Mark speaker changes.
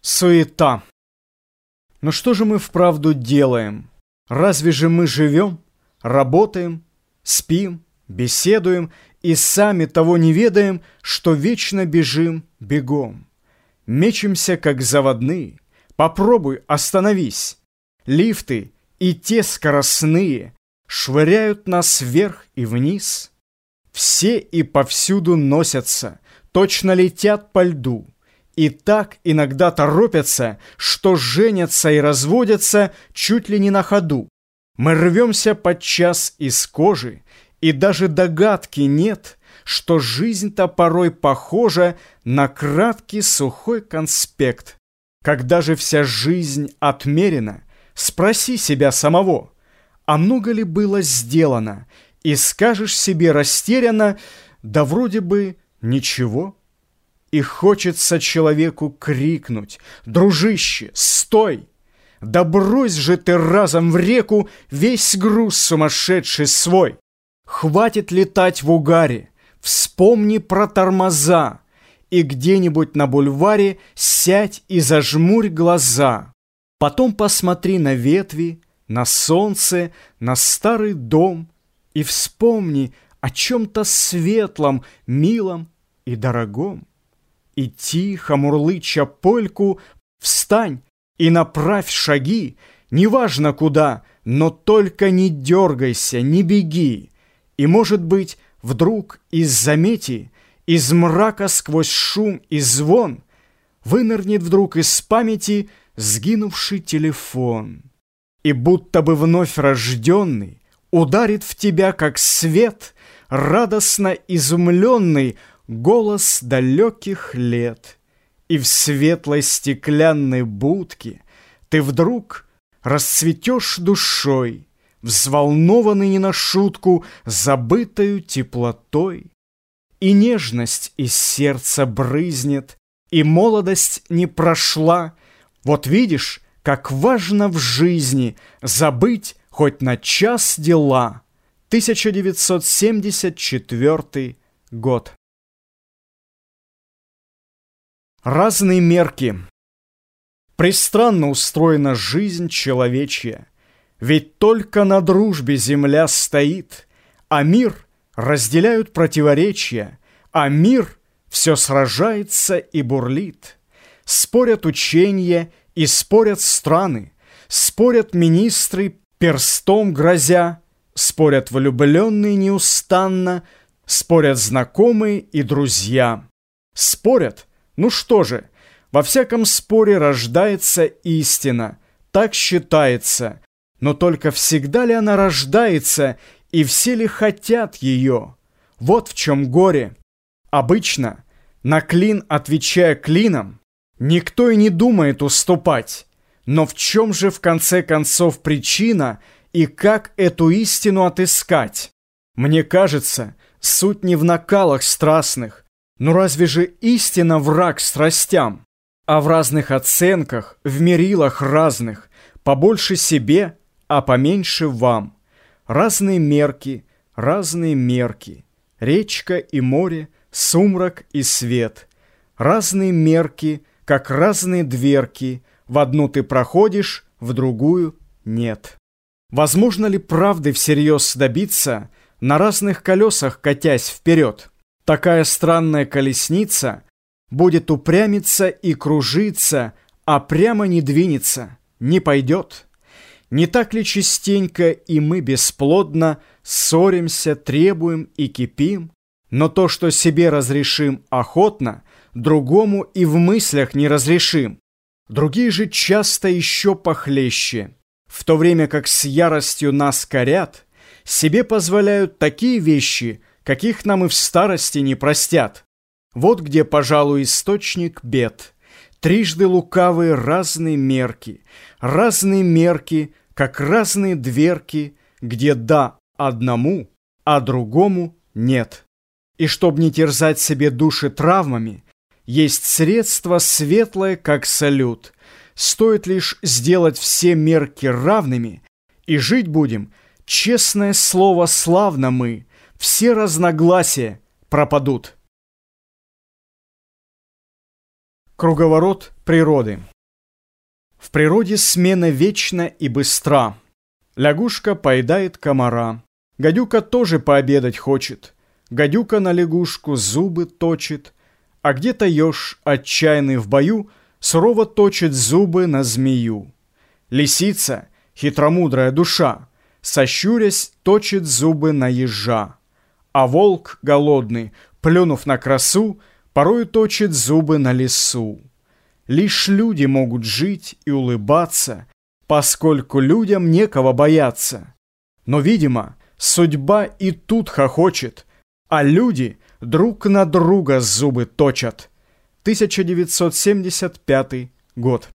Speaker 1: Суета. Но что же мы вправду делаем? Разве же мы живем, работаем, спим, беседуем и сами того не ведаем, что вечно бежим бегом? Мечемся, как заводные. Попробуй, остановись. Лифты и те скоростные швыряют нас вверх и вниз. Все и повсюду носятся, точно летят по льду и так иногда торопятся, что женятся и разводятся чуть ли не на ходу. Мы рвемся подчас из кожи, и даже догадки нет, что жизнь-то порой похожа на краткий сухой конспект. Когда же вся жизнь отмерена, спроси себя самого, а много ли было сделано, и скажешь себе растерянно, да вроде бы ничего. И хочется человеку крикнуть «Дружище, стой!» Да брось же ты разом в реку весь груз сумасшедший свой. Хватит летать в угаре, вспомни про тормоза, И где-нибудь на бульваре сядь и зажмурь глаза. Потом посмотри на ветви, на солнце, на старый дом И вспомни о чем-то светлом, милом и дорогом. И тихо, мурлыча польку, встань и направь шаги, Неважно куда, но только не дергайся, не беги. И, может быть, вдруг из замети, Из мрака сквозь шум и звон Вынырнет вдруг из памяти Сгинувший телефон. И будто бы вновь рожденный Ударит в тебя, как свет, Радостно изумленный голос далеких лет, И в светлой стеклянной будке Ты вдруг расцветешь душой, Взволнованный не на шутку Забытою теплотой. И нежность из сердца брызнет, И молодость не прошла. Вот видишь, как важно в жизни Забыть хоть на час дела. 1974 год. Разные мерки. Пристранно устроена жизнь человечья. Ведь только на дружбе земля стоит, А мир разделяют противоречия, А мир все сражается и бурлит. Спорят учения и спорят страны, Спорят министры, перстом грозя, Спорят влюбленные неустанно, Спорят знакомые и друзья. Спорят, ну что же, во всяком споре рождается истина, так считается, но только всегда ли она рождается, и все ли хотят ее? Вот в чем горе. Обычно, на клин отвечая клином, никто и не думает уступать. Но в чем же в конце концов причина и как эту истину отыскать? Мне кажется, суть не в накалах страстных, но разве же истина враг страстям? А в разных оценках, в мерилах разных, побольше себе, а поменьше вам. Разные мерки, разные мерки, речка и море, сумрак и свет. Разные мерки, как разные дверки, в одну ты проходишь, в другую нет. Возможно ли правды всерьез добиться, на разных колесах катясь вперед? Такая странная колесница будет упрямиться и кружиться, а прямо не двинется, не пойдет. Не так ли частенько и мы бесплодно ссоримся, требуем и кипим? Но то, что себе разрешим охотно, другому и в мыслях не разрешим. Другие же часто еще похлеще. В то время как с яростью нас корят, себе позволяют такие вещи – каких нам и в старости не простят. Вот где, пожалуй, источник бед. Трижды лукавые разные мерки, разные мерки, как разные дверки, где да одному, а другому нет. И чтоб не терзать себе души травмами, есть средство светлое, как салют. Стоит лишь сделать все мерки равными, и жить будем, честное слово, славно мы, все разногласия пропадут. Круговорот природы В природе смена вечна и быстра. Лягушка поедает комара. Гадюка тоже пообедать хочет. Гадюка на лягушку зубы точит. А где-то еж, отчаянный в бою, Сурово точит зубы на змею. Лисица, хитромудрая душа, Сощурясь, точит зубы на ежа. А волк голодный, плюнув на красу, Порою точит зубы на лесу. Лишь люди могут жить и улыбаться, Поскольку людям некого бояться. Но, видимо, судьба и тут хохочет, А люди друг на друга зубы точат. 1975 год.